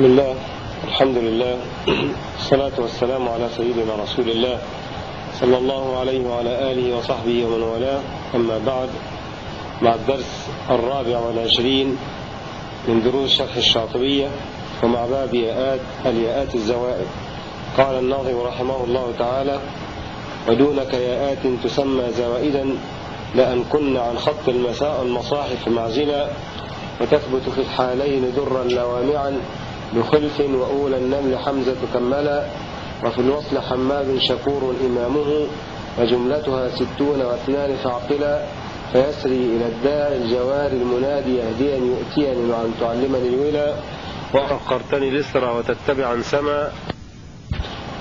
بسم الله الحمد لله الصلاة والسلام على سيدنا رسول الله صلى الله عليه وعلى آله وصحبه ومن والاه. أما بعد مع الدرس الرابع والعشرين من دروس شرح الشاطبية ومع باب ياءات الياءات الزوائد. قال الناظم رحمه الله تعالى ودونك ياءات تسمى زوائدا لأن كن عن خط المساء المصاحف معزلا وتثبت في الحالين درا لوامعا بخلف وأولى النمل حمزة كملا وفي الوصل حماد شكور إمامه وجملتها ستون واثنان فاعقلا فيسري إلى الداعي الجوار المنادي يهديا يؤتيني وأن تعلمني الولا وأخرتني الإسرى وتتبعا سما.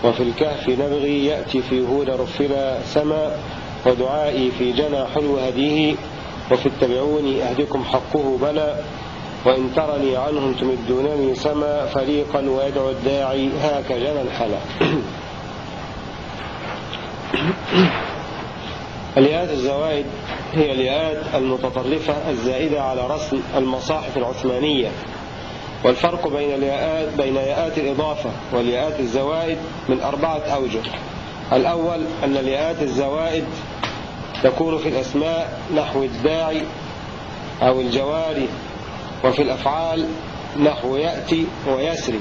وفي الكهف نبغي يأتي في هود رفلا سما ودعائي في جنى حلو هديه وفي اتبعوني أهدكم حقه بلى وإن ترني عنهم تمدونني سما فريقا ويدعو الداعي هاك جنى حلا الياءات الزوائد هي الياءات المتطرفة الزائدة على رسم المصاحف العثمانية. والفرق بين الياءات بين ياءات الإضافة والياءات الزوائد من أربعة أوجه. الأول أن الياءات الزوائد تكون في الأسماء نحو الداعي أو الجواري وفي الأفعال نحو يأتي ويسري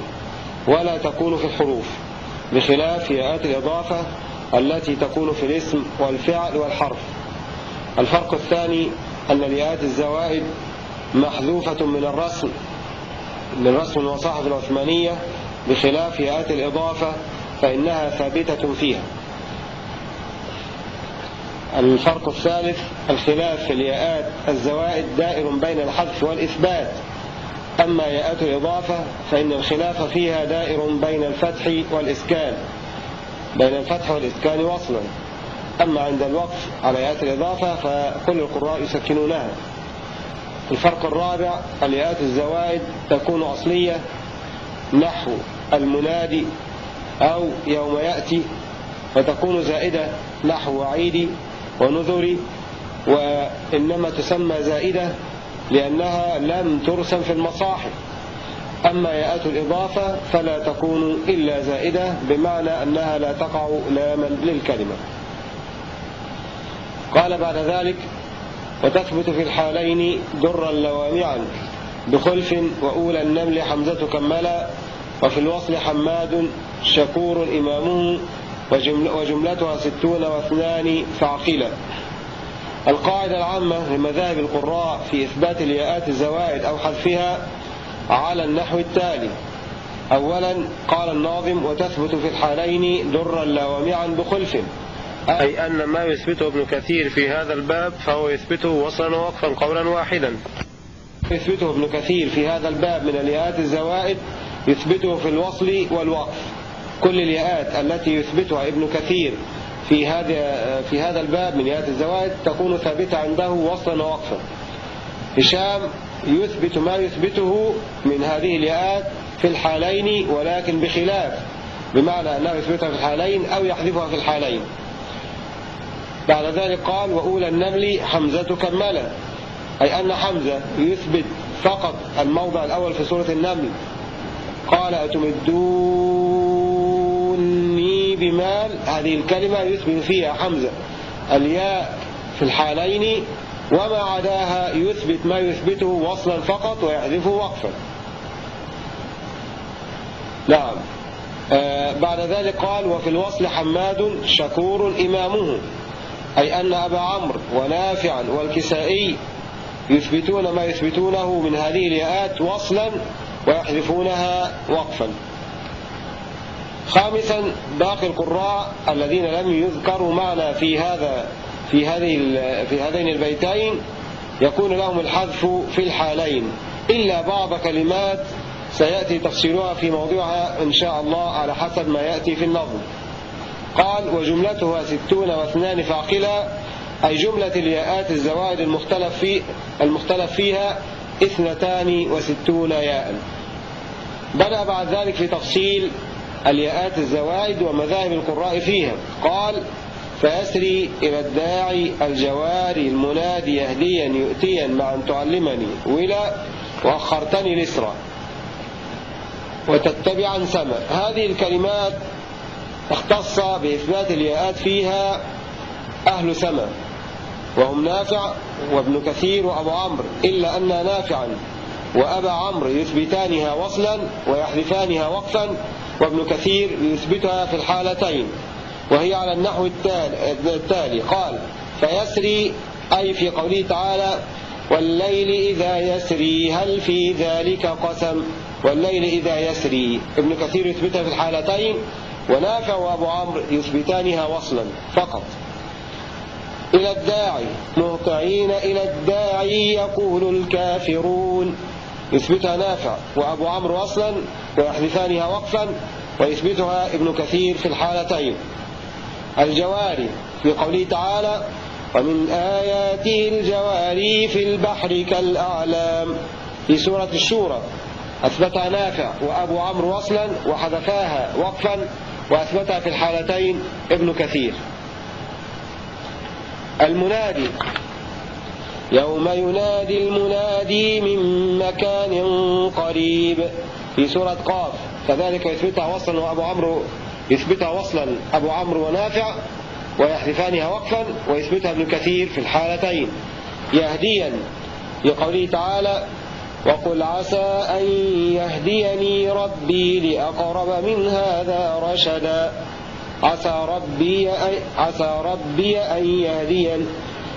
ولا تكون في الحروف بخلاف ياءات الإضافة التي تكون في الاسم والفعل والحرف. الفرق الثاني أن الياءات الزوائد محذوفة من الرسم من رسم المصاحف العثمانية بخلاف ياءات الإضافة فإنها ثابتة فيها. الفرق الثالث الخلاف في الياءات. الزوائد دائر بين الحذف والإثبات. أما ياءات الإضافة فإن الخلاف فيها دائر بين الفتح والإسكان. بين الفتح والإسكان وصلا. أما عند الوقف على ياءات الإضافة فكل القراء يسكنونها. الفرق الرابع الياءات الزوائد تكون أصلية نحو المنادي أو يوم يأتي وتكون زائدة نحو وعيدي ونذري وإنما تسمى زائدة لأنها لم ترسم في المصاحف. أما ياءات الإضافة فلا تكون إلا زائدة بمعنى أنها لا تقع لاما للكلمة. قال بعد ذلك وتثبت في الحالين درا لوامعا بخلف وأولى النمل حمزة كملا وفي الوصل حماد شكور إمامه وجملتها ستون واثنان فعقلا القاعدة العامة لمذاهب القراء في إثبات الياءات الزوائد أو حذفها على النحو التالي. أولا قال الناظم وتثبت في الحالين درا لا بخلف أي أن ما يثبته ابن كثير في هذا الباب فهو يثبته وصلا ووقفا قولا واحدا. يثبته ابن كثير في هذا الباب من الياءات الزوائد يثبته في الوصل والوقف. كل الياءات التي يثبتها ابن كثير في هذا في هذا الباب من ياءات الزوائد تكون ثابتة عنده وصلا ووقفا. هشام يثبت ما يثبته من هذه الياءات في الحالين ولكن بخلاف بمعنى أنه يثبتها في الحالين أو يحذفها في الحالين. بعد ذلك قال وأولى النمل حمزة كملة أي أن حمزة يثبت فقط الموضع الأول في سورة النمل. قال أتمدوني بمال هذه الكلمة يثبت فيها حمزة الياء في الحالين وما عداها يثبت ما يثبته وصلا فقط ويحذفه وقفا. نعم. آه بعد ذلك قال وفي الوصل حماد شكور إمامه. أي أن أبا عمرو ونافعا والكسائي يثبتون ما يثبتونه من هذه الياءات وصلا ويحذفونها وقفا. خامسا باقي القراء الذين لم يذكروا معنا في هذا في هذه في هذين البيتين يكون لهم الحذف في الحالين. إلا بعض كلمات سيأتي تفصيلها في موضوعها إن شاء الله على حسب ما يأتي في النظم. قال وجملتها ستون واثنان فاقلا أي جملة الياءات الزوائد المختلف, في المختلف فيها اثنتان وستون ياء. بدأ بعد ذلك في تفصيل الياءات الزوائد ومذاهب القراء فيها. قال فأسري إلى الداعي الجواري المنادي يهديا يؤتيا مع أن تعلمني. ولا وأخرتني لسرا وتتبعا سما. هذه الكلمات اختص بإثبات الياءات فيها أهل سما. وهم نافع وابن كثير وأبو عمرو إلا أن نافعا. وأبا عمرو يثبتانها وصلا ويحذفانها وقفا وابن كثير يثبتها في الحالتين. وهي على النحو التالي قال فيسري أي في قوله تعالى والليل إذا يسري هل في ذلك قسم؟ والليل إذا يسري. ابن كثير يثبتها في الحالتين. ونافع وأبو عمرو يثبتانها وصلا فقط. إلى الداعي مهطعين إلى الداعي يقول الكافرون. يثبتها نافع. وأبو عمرو وصلا ويحذفانها وقفا ويثبتها ابن كثير في الحالتين. الجواري في قوله تعالى ومن آياته الجواري في البحر كالأعلام. في سورة الشورى أثبتها نافع وأبو عمرو وصلا وحذفاها وقفا وأثبتها في الحالتين ابن كثير. المنادي يوم ينادي المنادي من مكان قريب في سورة قاف. كذلك يثبتها وصلا وأبو عمرو يثبتها وصلا. أبو عمرو ونافع ويحذفانها وقفا ويثبتها ابن كثير في الحالتين. يهديا لقوله تعالى وقل عسى أن يهديني ربي لأقرب من هذا رشدا. عسى ربي عسى ربي أن يهدين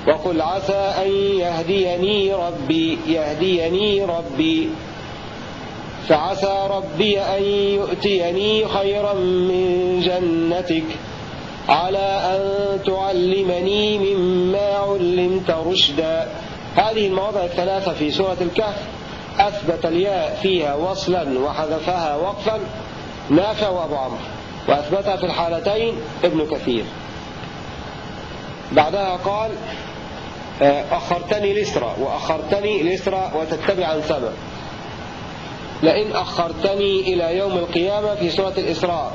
وقل عسى أن يهديني ربي يهديني ربي. فعسى ربي أن يؤتيني خيرا من جنتك على أن تعلمني مما علمت رشدا. هذه المواضع الثلاثة في سورة الكهف. أثبت الياء فيها وصلا وحذفها وقفا. نافع وأبو عمرو. وأثبتها في الحالتين ابن كثير. بعدها قال أخرتني لسرى وأخرتني لسرى وتتبعا سما لئن أخرتني إلى يوم القيامة في سورة الإسراء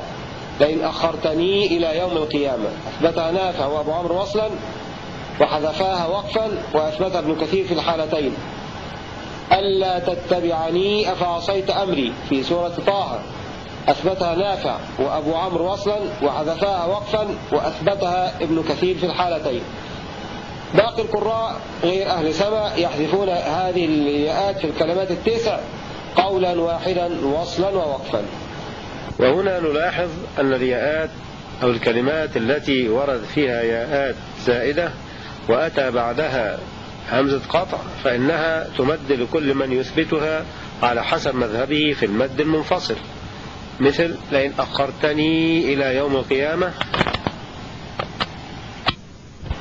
لئن أخرتني إلى يوم القيامة. أثبتها نافع وأبو عمرو وصلا وحذفاها وقفا وأثبتها ابن كثير في الحالتين. ألا تتبعني أفعصيت أمري في سورة طه. أثبتها نافع وأبو عمرو وصلا وحذفاها وقفا وأثبتها ابن كثير في الحالتين. باقي القراء غير أهل سما يحذفون هذه الياءات في الكلمات التسع قولا واحدا وصلا ووقفا. وهنا نلاحظ أن الياءات أو الكلمات التي ورد فيها ياءات زائدة وأتى بعدها همزة قطع فإنها تمد لكل من يثبتها على حسب مذهبه في المد المنفصل. مثل لئن أخرتني إلى يوم القيامة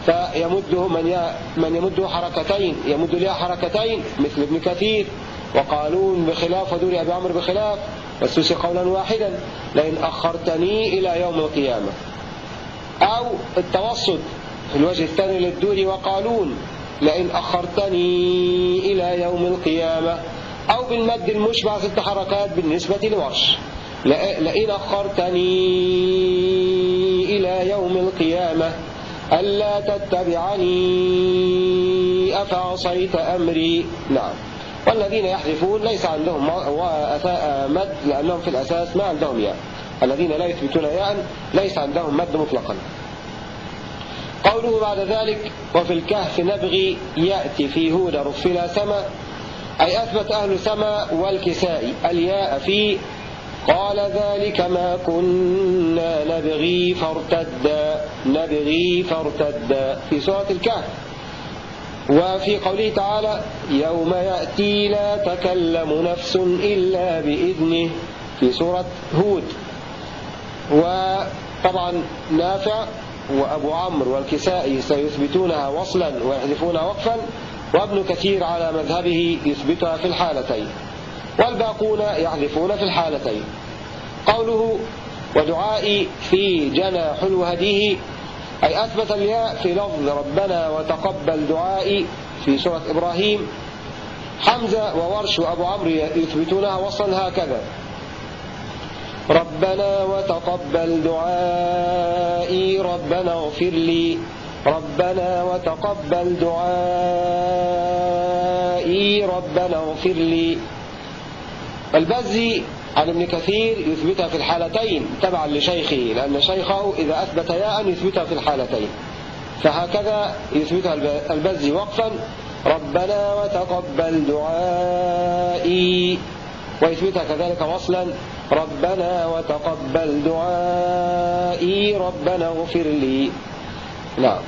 فيمده من من يمده حركتين يمد لها حركتين مثل ابن كثير وقالون بخلاف ودور أبي عمرو بخلاف والسوسي قولا واحدا لئن أخرتني إلى يوم القيامة. أو التوسط في الوجه الثاني للدوري وقالون لئن أخرتني إلى يوم القيامة. أو بالمد المشبع ست حركات بالنسبة لورش لئن أخرتني إلى يوم القيامة. ألا تتبعني أفعصيت أمري؟ نعم. والذين يحذفون ليس عندهم مد لأنهم في الأساس ما عندهم ياء. الذين لا يثبتون ياء ليس عندهم مد مطلقا. قوله بعد ذلك وفي الكهف نبغي يأتي في هود رفلا سما أي أثبت أهل سما والكساء. الياء في قال ذلك ما كنا نبغي فارتدا نبغي فارتدا في سورة الكهف. وفي قوله تعالى يوم يأتي لا تكلم نفس إلا بإذنه. في سورة هود. وطبعا نافع وأبو عمرو والكسائي سيثبتونها وصلا ويحذفونها وقفا وابن كثير على مذهبه يثبتها في الحالتين. والباقون يحذفون في الحالتين. قوله ودعائي في جنى حلو هديه أي أثبت الياء في لفظ ربنا وتقبل دعائي في سورة إبراهيم حمزة وورش وأبو عمرو يثبتونها وصلا هكذا. ربنا وتقبل دعائي ربنا اغفر لي. ربنا وتقبل دعائي ربنا اغفر لي. البزي عن ابن كثير يثبتها في الحالتين تبعا لشيخه لأن شيخه إذا أثبت ياء يثبتها في الحالتين. فهكذا يثبتها البزي وقفا ربنا وتقبل دعائي. ويثبتها كذلك وصلا ربنا وتقبل دعائي ربنا اغفر لي. نعم.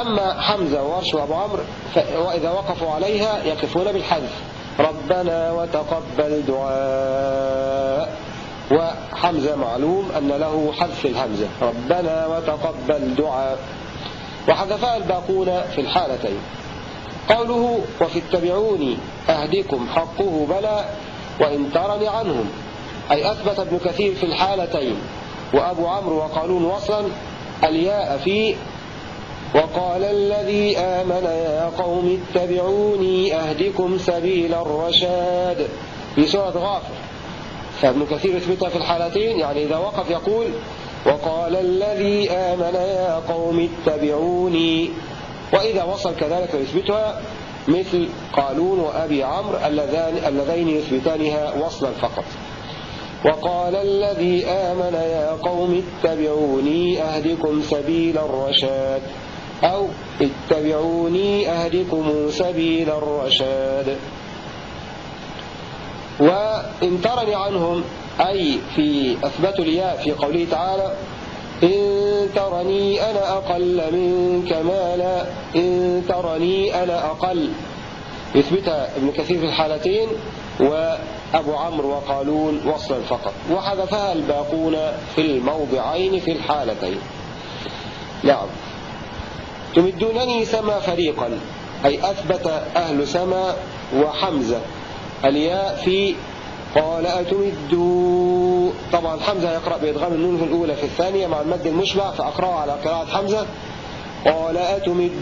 أما حمزة وورش وأبو عمرو وإذا وقفوا عليها يقفون بالحذف. ربنا وتقبل دعاء. وحمزة معلوم أن له حذف الهمزة. ربنا وتقبل دعاء. وحذفها الباقون في الحالتين. قوله وفي اتبعوني أهدكم حقه بلى وإن ترني عنهم. أي أثبت ابن كثير في الحالتين. وأبو عمرو وقالون وصلا الياء في وقال الذي آمن يا قوم اتبعوني أهدكم سبيل الرشاد. في سورة غافر. فابن كثير يثبتها في الحالتين يعني إذا وقف يقول وقال الذي آمن يا قوم اتبعوني. وإذا وصل كذلك يثبتها مثل قالون وأبي عمرو اللذين يثبتانها وصلا فقط. وقال الذي آمن يا قوم اتبعوني أهدكم سبيل الرشاد. أو اتبعوني أهدكم سبيل الرشاد. وإن ترني عنهم أي في أثبت الياء في قوله تعالى إن ترني أنا أقل منك مالا إن ترني أنا أقل. يثبتها ابن كثير في الحالتين وأبو عمرو وقالون وصلا فقط. وحذفها الباقون في الموضعين في الحالتين. نعم. تمدونني سما فريقا. أي أثبت أهل سما وحمزة. الياء في قال أتمدوا طبعا حمزة يقرأ بإدغام النون في الأولى في الثانية مع المد المشبع فأقرأه على قراءة حمزة. قال أتمدوني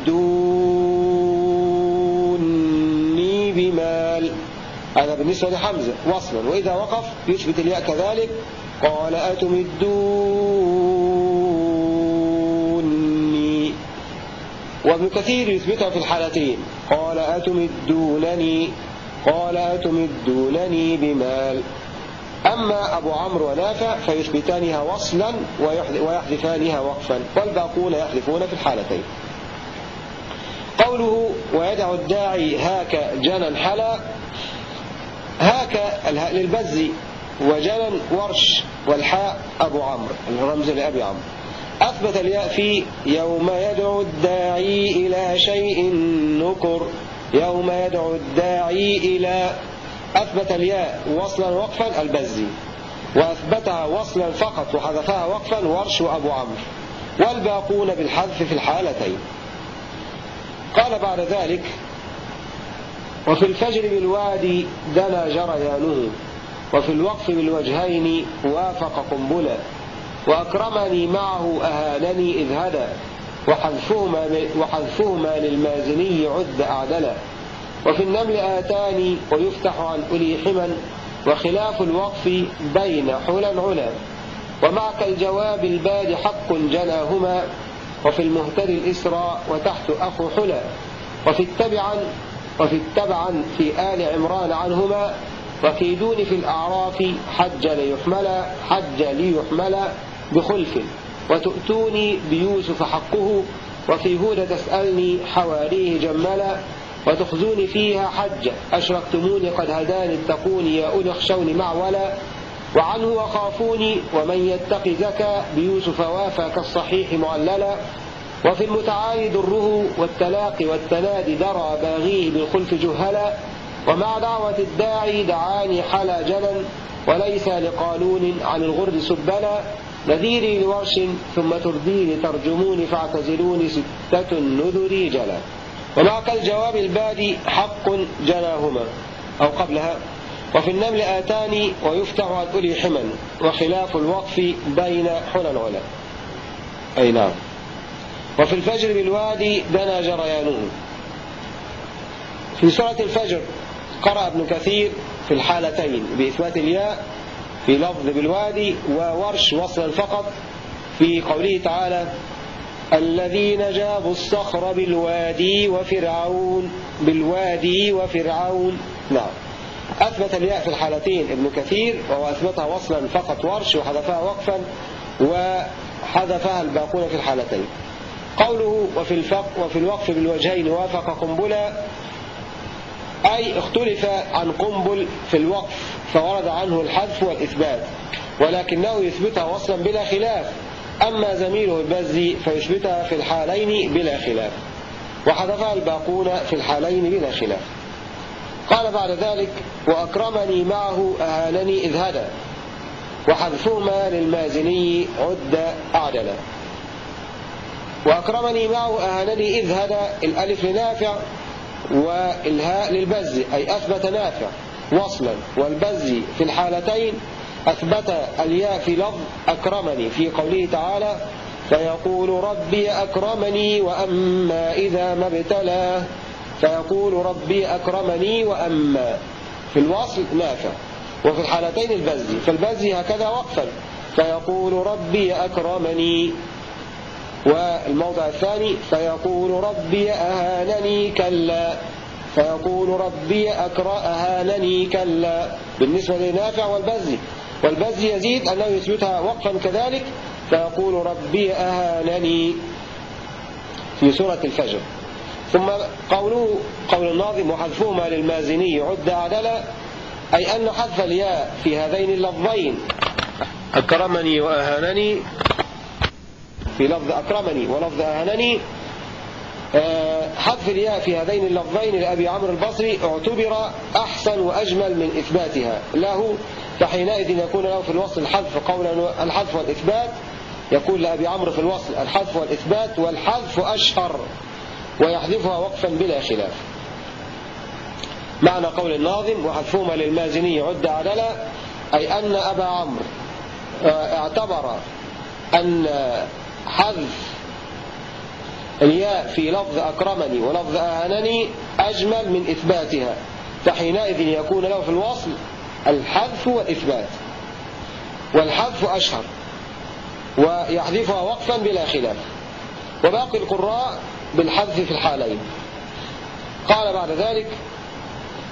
بمال. هذا بالنسبة لحمزة وصلا. وإذا وقف يثبت الياء كذلك. قال أتمدوني وابن كثير يثبتها في الحالتين. قال أتمدونني؟ قال أتمدونني بمال. أما أبو عمرو ونافع فيثبتانها وصلا ويحذفانها وقفا والباقون يحذفون في الحالتين. قوله ويدع الداعي هاك جنا حلا هاك للبز وجنا ورش والحاء أبو عمرو الرمز لأبي عمرو. أثبت الياء في يوم يدعو الداعي إلى شيء نكر. يوم يدعو الداعي إلى أثبت الياء وصلا وقفا البزي. وأثبتها وصلا فقط وحذفها وقفا ورش وأبو عمرو. والباقون بالحذف في الحالتين. قال بعد ذلك وفي الفجر بالوادي دنا جريانه. وفي الوقف بالوجهين وافق قنبلا وأكرمني معه أهانني إذ هدى وحذفهما, وحذفهما للمازني عد أعدلا. وفي النمل آتاني ويفتح عن أولي حما وخلاف الوقف بين حلا علا. ومعك الجواب الباد حق جناهما وفي المهتد الإسرى وتحت أخو حلا. وفي التبعا وفي التبعا في آل عمران عنهما. وكيدون في الأعراف حج ليحمل حج ليحمل بخلف. وتؤتوني بيوسف حقه وفي هود تسألني حواريه جملا وتخزوني فيها حج أشركتموني قد هداني اتقوني يا أولي اخشوني معولا. وعنه وخافوني ومن يتق زكى بيوسف وافى كالصحيح معللا. وفي المتعالي دره والتلاقي والتنادي درى باغيه بالخلف جهلا. ومع دعوة الداعي دعاني حلا جلا وليس لقالون عن الغرد سبلا. نذيري لورش ثم ترديني ترجموني فاعتزلوني ستة نذري جلا. ومعك الجواب البادي حق جناهما أو قبلها. وفي النمل آتاني ويفتح عن أولي حما وخلاف الوقف بين حلى العلا. أي نعم. وفي الفجر بالوادي دنا جريانه. في سورة الفجر قرأ ابن كثير في الحالتين بإثبات الياء في لفظ بالوادي وورش وصلا فقط في قوله تعالى الذين جابوا الصخر بالوادي وفرعون بالوادي وفرعون. نعم. أثبت الياء في الحالتين ابن كثير وهو أثبتها وصلا فقط ورش وحذفها وقفا وحذفها الباقون في الحالتين. قوله وفي, الفق وفي الوقف بالوجهين وافق قنبلا أي اختلف عن قنبل في الوقف. فورد عنه الحذف والإثبات ولكنه يثبتها وصلا بلا خلاف. أما زميله البزي فيثبتها في الحالين بلا خلاف. وحذفها الباقون في الحالين بلا خلاف. قال بعد ذلك وأكرمني معه أهانني إذ هدى. وحذفهما للمازني عد أعدلا وأكرمني معه أهانني إذ هدى. الألف لنافع والهاء للبز أي أثبت نافع. وصلا. والبز في الحالتين أثبت الياء في لفظ أكرمني. في قوله تعالى فيقول ربي أكرمني وأما إذا ما ابتلاه فيقول ربي أكرمني وأما. في الوصل نافع. وفي الحالتين البزي. فالبزي هكذا وقفا. فيقول ربي أكرمني. والموضع الثاني فيقول ربي أهانني كلا. فيقول ربي أهانني كلا. بالنسبة لنافع والبزي والبزي يزيد أنه يثبتها وقفا كذلك. فيقول ربي أهانني. في سورة الفجر. ثم قوله قول الناظم وحذفهما للمازني عد عدلا. أي أن حذف الياء في هذين اللفظين. أكرمني وأهانني. في لفظ أكرمني ولفظ أهانني. حذف الياء في هذين اللفظين لأبي عمرو البصري اعتبر أحسن وأجمل من إثباتها. له فحينئذ يكون له في الوصل الحذف قولا الحذف والإثبات. يكون لأبي عمرو في الوصل الحذف والإثبات والحذف أشهر ويحذفها وقفا بلا خلاف. معنى قول الناظم وحذفهما للمازني عد عدلا أي أن أبا عمرو آه، اعتبر أن حذف الياء في لفظ أكرمني ولفظ أهانني أجمل من إثباتها. فحينئذ يكون له في الوصل الحذف والإثبات. والحذف أشهر. ويحذفها وقفا بلا خلاف. وباقي القراء بالحذف في الحالين. قال بعد ذلك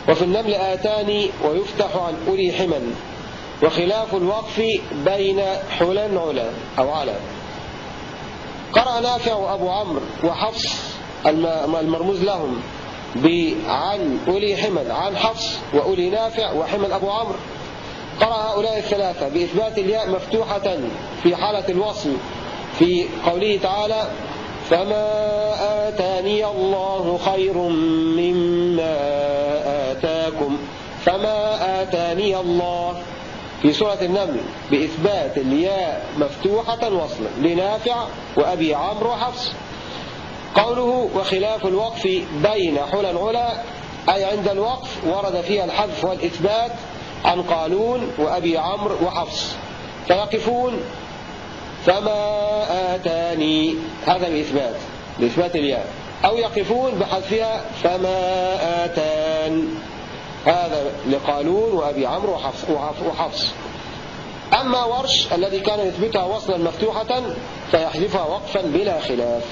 وفي النمل آتان ويفتح عن أولي حمن وخلاف الوقف بين حلا علا أو علا قرأ نافع وأبو عمرو وحفص المرموز لهم عن أولي حمل عن حفص وأولي نافع وحمل أبو عمرو. قرأ هؤلاء الثلاثة بإثبات الياء مفتوحة في حالة الوصل في قوله تعالى فما آتاني الله خير مما آتاكم فما آتاني الله في سورة النمل بإثبات الياء مفتوحة وصلا لنافع وأبي عمرو وحفص قوله وخلاف الوقف بين حلى علا أي عند الوقف ورد فيها الحذف والإثبات عن قالون وأبي عمرو وحفص. فيقفون فما آتاني؟ هذا بإثبات بإثبات الياء. أو يقفون بحذفها فما آتان. هذا لقالون وأبي عمرو وحفص, أما ورش الذي كان يثبتها وصلا مفتوحة فيحذفها وقفا بلا خلاف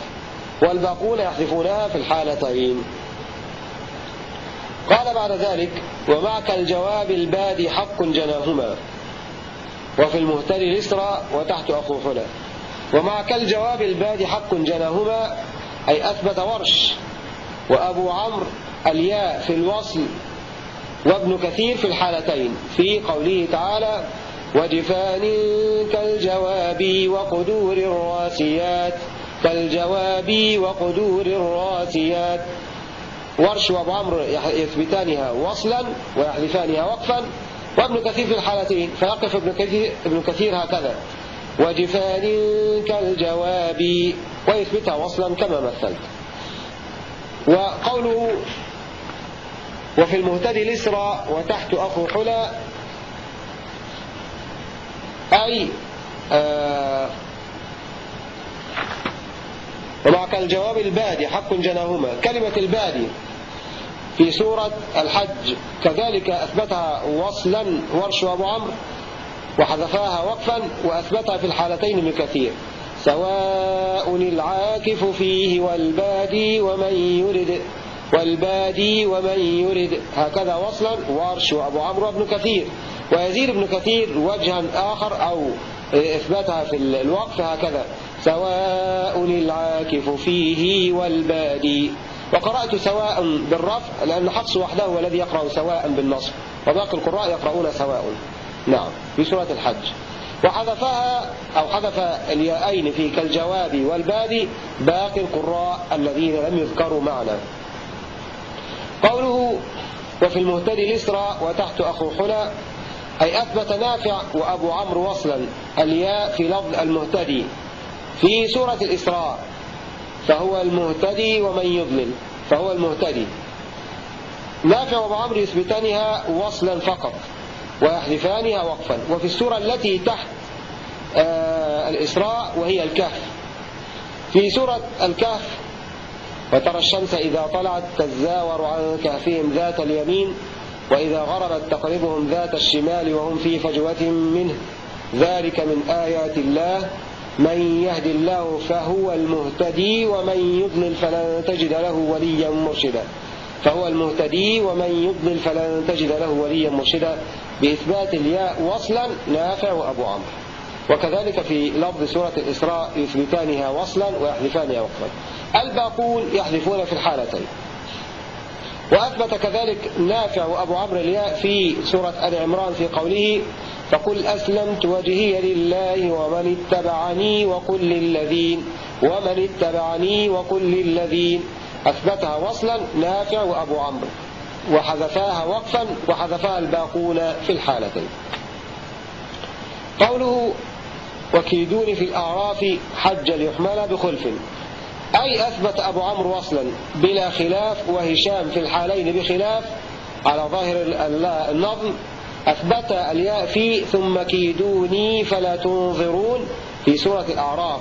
والباقون يحذفونها في الحالتين. قال بعد ذلك ومعك الجواب البادي حق جناهما وفي المهتدي الإسرى وتحت أخو حلا ومعك الجواب البادي حق جناهما أي أثبت ورش وأبو عمرو الياء في الوصل وابن كثير في الحالتين في قوله تعالى وجفان كالجواب وقدور الراسيات كالجواب وقدور الراسيات. ورش وابو عمرو يثبتانها وصلا ويحذفانها وقفا. وابن كثير في الحالتين فيقف ابن كثير, ابن كثير هكذا وجفان كالجواب ويثبتها وصلا كما مثلت. وقوله وفي المهتدي الإسرى وتحت أخو حلا أي آه الجواب البادي حق جناهما كلمة البادي في سورة الحج كذلك أثبتها وصلا ورش وأبو عمرو وحذفاها وقفا وأثبتها في الحالتين ابن كثير سواء العاكف فيه والبادي ومن يرد والبادي ومن يرد. هكذا وصلا ورش وأبو عمرو وابن كثير ويزيد ابن كثير وجها آخر أو إثباتها في الوقف هكذا. سواء العاكف فيه والبادي. وقرأت سواء بالرفع لأن حفص وحده هو الذي يقرأ سواء بالنصب. وباقي القراء يقرؤون سواء. نعم في سورة الحج. وحذفها أو حذف الياءين في كالجواب والبادي باقي القراء الذين لم يذكروا معنا. قوله وفي المهتدي الإسرى وتحت أخو حلا أي أثبت نافع وأبو عمرو وصلا الياء في لفظ المهتدي. في سورة الإسراء فهو المهتدي ومن يضلل فهو المهتدي. نافع وأبو عمرو يثبتانها وصلا فقط ويحذفانها وقفا. وفي السورة التي تحت آه الإسراء وهي الكهف. في سورة الكهف وترى الشمس إذا طلعت تزاور عن كهفهم ذات اليمين وإذا غربت تقربهم ذات الشمال وهم في فجوة منه. ذلك من آيات الله. من يهد الله فهو المهتدي ومن يضلل فلن تجد له وليا مرشدا. فهو المهتدي ومن يضلل فلن تجد له وليا مرشدا. بإثبات الياء وصلا نافع وأبو عمرو. وكذلك في لفظ سورة الإسراء يثبتانها وصلا ويحذفانها وقفا الباقون يحذفون في الحالتين. وأثبت كذلك نافع وأبو عمرو الياء في سورة آل عمران في قوله فقل أسلمت وجهي لله ومن اتبعني وقل للذين ومن اتبعني وقل للذين أثبتها وصلا نافع وأبو عمرو. وحذفاها وقفا وحذفاها الباقون في الحالتين. قوله وكيدون في الأعراف حج ليحمل بخلف. أي أثبت أبو عمرو وصلا بلا خلاف وهشام في الحالين بخلاف على ظاهر النظم أثبت الياء في ثم كيدوني فلا تنظرون في سورة الأعراف.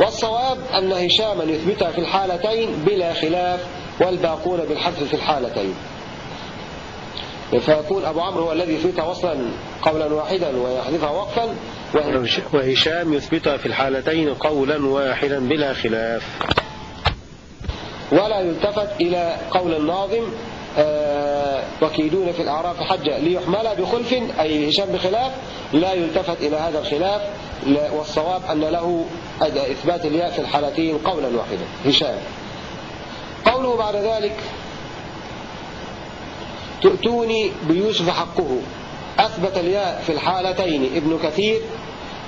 والصواب أن هشاما يثبتها في الحالتين بلا خلاف والباقون بالحذف في الحالتين. فيكون أبو عمرو هو الذي يثبتها وصلا قولا واحدا ويحذفها وقفا وهشام يثبتها في الحالتين قولا واحدا بلا خلاف. ولا يلتفت إلى قول الناظم آه وكيدون في الأعراف حجة ليحمل بخلف أي هشام بخلاف. لا يلتفت إلى هذا الخلاف. والصواب أن له إثبات الياء في الحالتين قولا واحدا. هشام. قوله بعد ذلك تؤتوني بيوسف حقه. أثبت الياء في الحالتين ابن كثير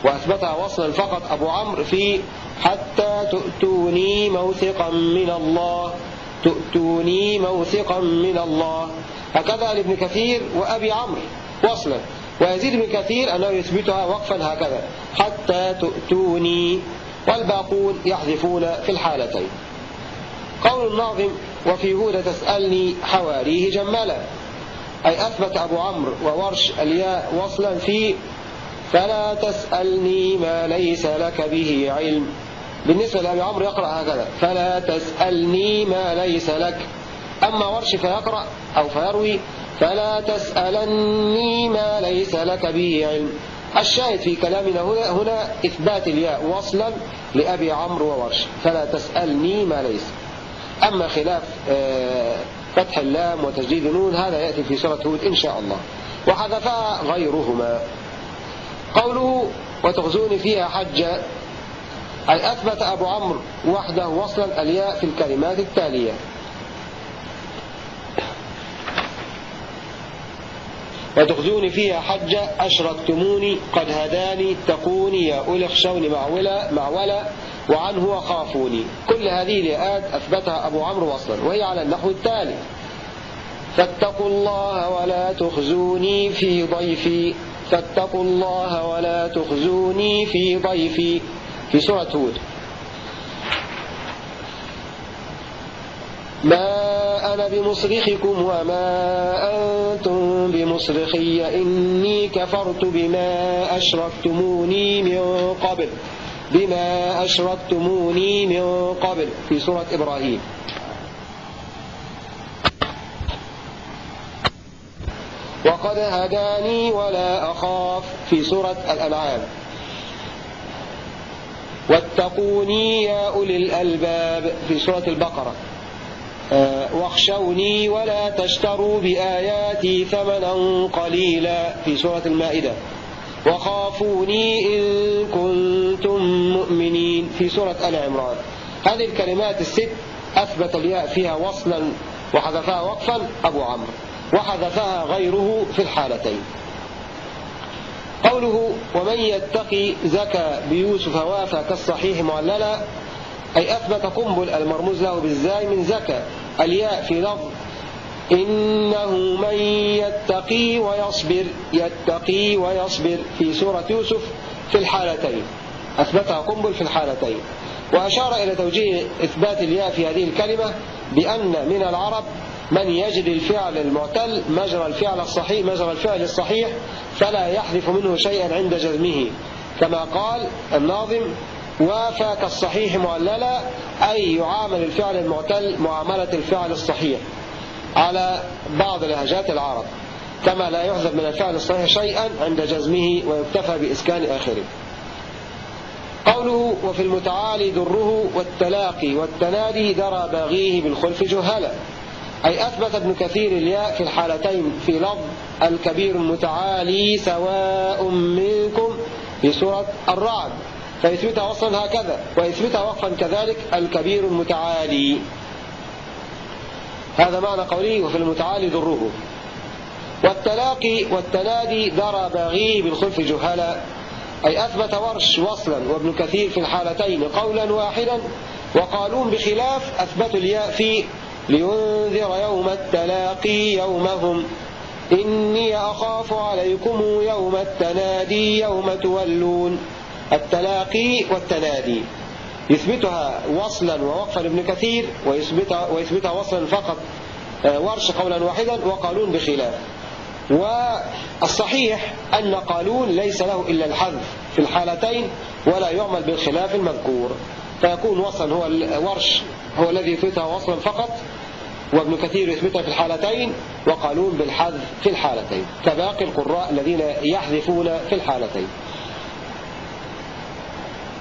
وأثبتها وصلا فقط أبو عمرو في حتى تؤتوني موثقا من الله تؤتوني موثقا من الله. هكذا لابن كثير وأبي عمرو وصلا. ويزيد ابن كثير أنه يثبتها وقفا هكذا حتى تؤتوني والباقون يحذفون في الحالتين. قول الناظم وفي هود تسألني حواريه جمالا. أي أثبت أبو عمرو وورش الياء وصلا في فلا تسألني ما ليس لك به علم. بالنسبة لأبي عمرو يقرأ هكذا فلا تسألني ما ليس لك. أما ورش فيقرأ أو فيروي فلا تسألني ما ليس لك به علم. الشاهد في كلامنا هنا, هنا إثبات الياء وصلا لأبي عمرو وورش فلا تسألني ما ليس. أما خلاف آه، فتح اللام وتجديد النون هذا يأتي في سورة هود إن شاء الله. وحذفها غيرهما. قوله وتغزوني فيها حجة أي أثبت أبو عمرو وحده وصلا الياء في الكلمات التالية. وتخزوني فيها حجة أشركتموني قد هداني تقوني يا أولي اخشوني معولا معولا وعنه وخافوني كل هذه الآيات أثبتها أبو عمرو وصلا وهي على النحو التالي. فاتقوا الله ولا تخزوني في ضيفي. فاتقوا الله ولا تخزوني في ضيفي. في سورة هود. ما أنا بمصرخكم وما أنتم بمصرخي إني كفرت بما أشركتموني من قبل. بما أشركتموني من قبل في سورة إبراهيم. وقد هداني ولا أخاف في سورة الأنعام. واتقوني يا أولي الألباب في سورة البقرة. آه، واخشوني ولا تشتروا بآياتي ثمنا قليلا في سورة المائدة. وخافوني إن كنتم مؤمنين في سورة آل عمران. هذه الكلمات الست أثبت الياء فيها وصلا وحذفها وقفا أبو عمرو وحذفها غيره في الحالتين. قوله ومن يتقي زكى بيوسف وافى كالصحيح معللا أي أثبت قنبل المرموز له بالزاي من زكى الياء في لفظ إنه من يتقي ويصبر يتقي ويصبر في سورة يوسف في الحالتين. أثبتها قنبل في الحالتين. وأشار إلى توجيه إثبات الياء في هذه الكلمة بأن من العرب من يجري الفعل المعتل مجرى الفعل الصحيح مجرى الفعل الصحيح فلا يحذف منه شيئا عند جزمه. كما قال الناظم وافى كالصحيح معللا أي يعامل الفعل المعتل معاملة الفعل الصحيح. على بعض لهجات العرب كما لا يحذف من الفعل الصحيح شيئا عند جزمه ويكتفى بإسكان آخره. قوله وفي المتعالي دره والتلاقي والتنادي درى باغيه بالخلف جهلا. أي أثبت ابن كثير الياء في الحالتين في لفظ الكبير المتعالي سواء منكم في سورة الرعد. فيثبتها وصلا هكذا ويثبتها وقفا كذلك الكبير المتعالي. هذا معنى قوله وفي المتعالي ضره والتلاقي والتنادي درى باغيه بالخلف جهلا أي أثبت ورش وصلا وابن كثير في الحالتين قولا واحدا وقالون بخلاف أثبتوا الياء في لينذر يوم التلاقي يومهم. إني أخاف عليكم يوم التنادي يوم تولون. التلاقي والتنادي. يثبتها وصلا ووقفا ابن كثير ويثبتها, ويثبتها وصلا فقط آه، ورش قولا واحدا وقالون بخلاف. والصحيح أن قالون ليس له إلا الحذف في الحالتين ولا يعمل بالخلاف المذكور. فيكون وصلا هو الورش هو الذي يثبتها وصلا فقط وابن كثير يثبتها في الحالتين وقالون بالحذف في الحالتين. كباقي القراء الذين يحذفون في الحالتين.